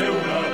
sola